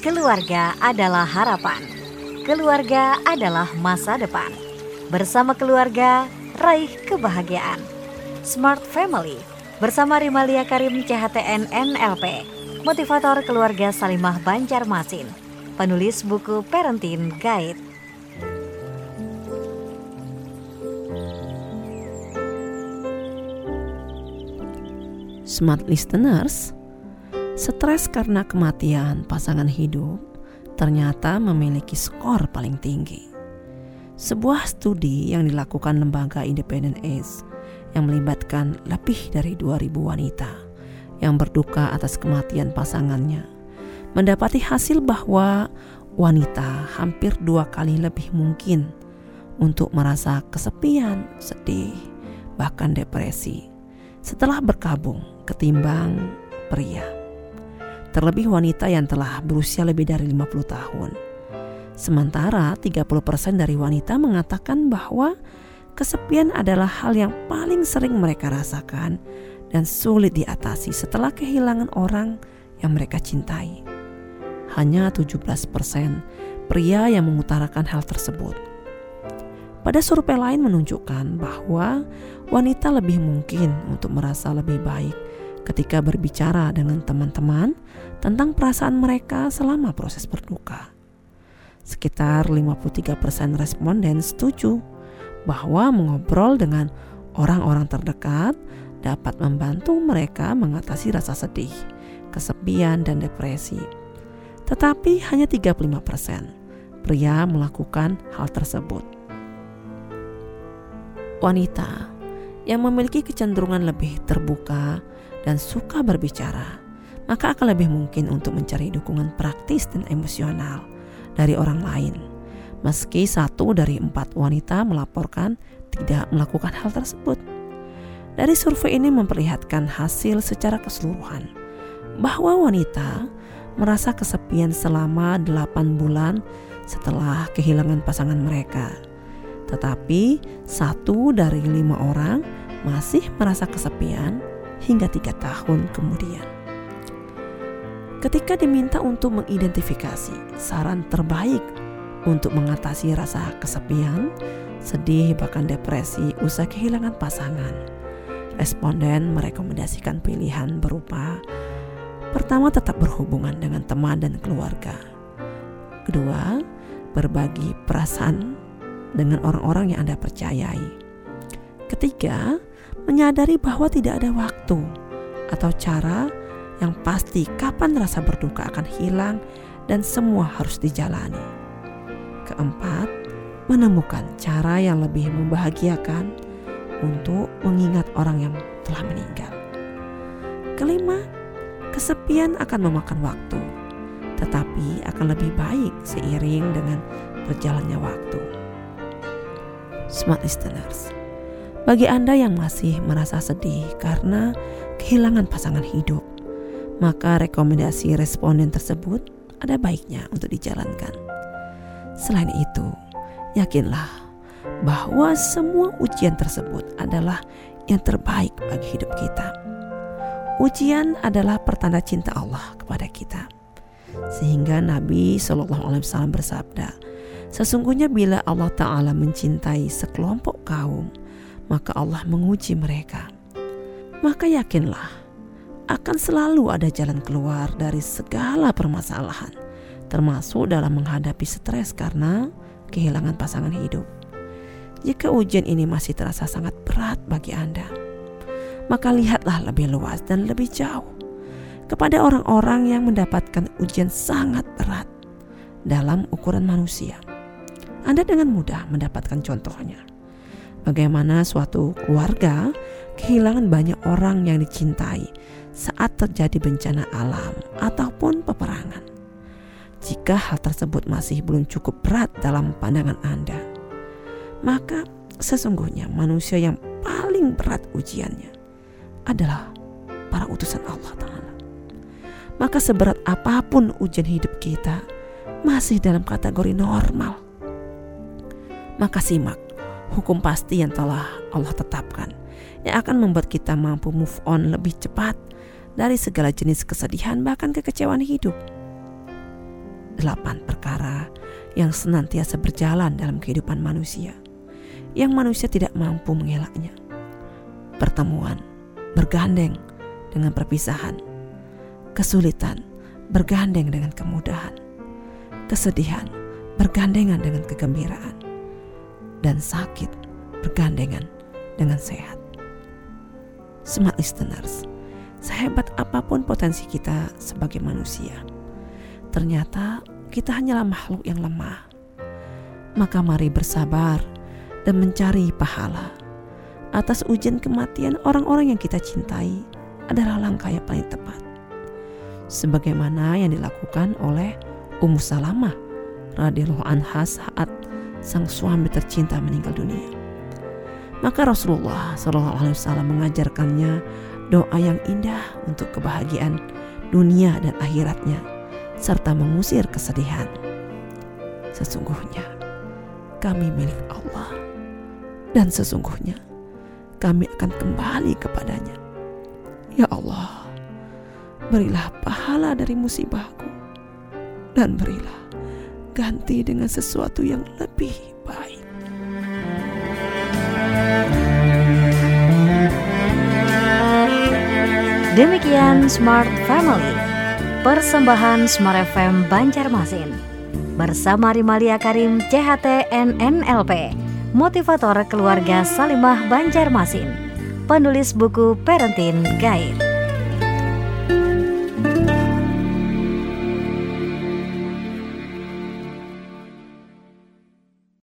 Keluarga adalah harapan. Keluarga adalah masa depan. Bersama keluarga, raih kebahagiaan. Smart Family bersama Rimalia Karim CHTN NLP, motivator keluarga Salimah Banjarmasin, penulis buku Parenting Guide. Smart listeners, Stres karena kematian pasangan hidup ternyata memiliki skor paling tinggi. Sebuah studi yang dilakukan lembaga Independent Age yang melibatkan lebih dari 2000 wanita yang berduka atas kematian pasangannya mendapati hasil bahwa wanita hampir dua kali lebih mungkin untuk merasa kesepian, sedih, bahkan depresi setelah berkabung ketimbang pria terlebih wanita yang telah berusia lebih dari 50 tahun. Sementara 30% dari wanita mengatakan bahwa kesepian adalah hal yang paling sering mereka rasakan dan sulit diatasi setelah kehilangan orang yang mereka cintai. Hanya 17% pria yang mengutarakan hal tersebut. Pada survei lain menunjukkan bahwa wanita lebih mungkin untuk merasa lebih baik ketika berbicara dengan teman-teman tentang perasaan mereka selama proses berduka. Sekitar 53% responden setuju bahwa mengobrol dengan orang-orang terdekat dapat membantu mereka mengatasi rasa sedih, kesepian, dan depresi. Tetapi hanya 35% pria melakukan hal tersebut. Wanita yang memiliki kecenderungan lebih terbuka dan suka berbicara, maka akan lebih mungkin untuk mencari dukungan praktis dan emosional dari orang lain. Meski satu dari empat wanita melaporkan tidak melakukan hal tersebut. Dari survei ini memperlihatkan hasil secara keseluruhan bahwa wanita merasa kesepian selama 8 bulan setelah kehilangan pasangan mereka. Tetapi satu dari lima orang masih merasa kesepian hingga tiga tahun kemudian. Ketika diminta untuk mengidentifikasi saran terbaik untuk mengatasi rasa kesepian, sedih, bahkan depresi usai kehilangan pasangan, responden merekomendasikan pilihan berupa pertama tetap berhubungan dengan teman dan keluarga. Kedua, berbagi perasaan dengan orang-orang yang Anda percayai. Ketiga, menyadari bahwa tidak ada waktu atau cara yang pasti kapan rasa berduka akan hilang dan semua harus dijalani. Keempat, menemukan cara yang lebih membahagiakan untuk mengingat orang yang telah meninggal. Kelima, kesepian akan memakan waktu, tetapi akan lebih baik seiring dengan berjalannya waktu. Smart listeners, bagi Anda yang masih merasa sedih karena kehilangan pasangan hidup, maka rekomendasi responden tersebut ada baiknya untuk dijalankan. Selain itu, yakinlah bahwa semua ujian tersebut adalah yang terbaik bagi hidup kita. Ujian adalah pertanda cinta Allah kepada kita. Sehingga Nabi Shallallahu Alaihi Wasallam bersabda, sesungguhnya bila Allah Taala mencintai sekelompok kaum, maka Allah menguji mereka. Maka yakinlah akan selalu ada jalan keluar dari segala permasalahan, termasuk dalam menghadapi stres karena kehilangan pasangan hidup. Jika ujian ini masih terasa sangat berat bagi Anda, maka lihatlah lebih luas dan lebih jauh kepada orang-orang yang mendapatkan ujian sangat berat dalam ukuran manusia. Anda dengan mudah mendapatkan contohnya bagaimana suatu keluarga kehilangan banyak orang yang dicintai saat terjadi bencana alam ataupun peperangan. Jika hal tersebut masih belum cukup berat dalam pandangan Anda, maka sesungguhnya manusia yang paling berat ujiannya adalah para utusan Allah Ta'ala. Maka seberat apa pun ujian hidup kita masih dalam kategori normal. Maka simak hukum pasti yang telah Allah tetapkan yang akan membuat kita mampu move on lebih cepat dari segala jenis kesedihan bahkan kekecewaan hidup. delapan perkara yang senantiasa berjalan dalam kehidupan manusia, yang manusia tidak mampu mengelaknya. Pertemuan bergandeng dengan perpisahan, kesulitan bergandeng dengan kemudahan, kesedihan bergandengan dengan kegembiraan, dan sakit bergandengan dengan sehat. Smart listeners, sehebat apa pun potensi kita sebagai manusia, ternyata kita hanyalah makhluk yang lemah. Maka mari bersabar dan mencari pahala atas ujian kematian orang-orang yang kita cintai adalah langkah yang paling tepat. Sebagaimana yang dilakukan oleh Ummu Salamah radhiyallahu anha saat sang suami tercinta meninggal dunia. Maka Rasulullah Wasallam mengajarkannya doa yang indah untuk kebahagiaan dunia dan akhiratnya, serta mengusir kesedihan. Sesungguhnya kami milik Allah, dan sesungguhnya kami akan kembali kepadanya. Ya Allah, berilah pahala dari musibahku, dan berilah ganti dengan sesuatu yang lebih baik. Demikian Smart Family, persembahan Smart FM Banjarmasin. Bersama Rimalia Karim CHT NNLP, motivator keluarga Salimah Banjarmasin, penulis buku Parenting Guide.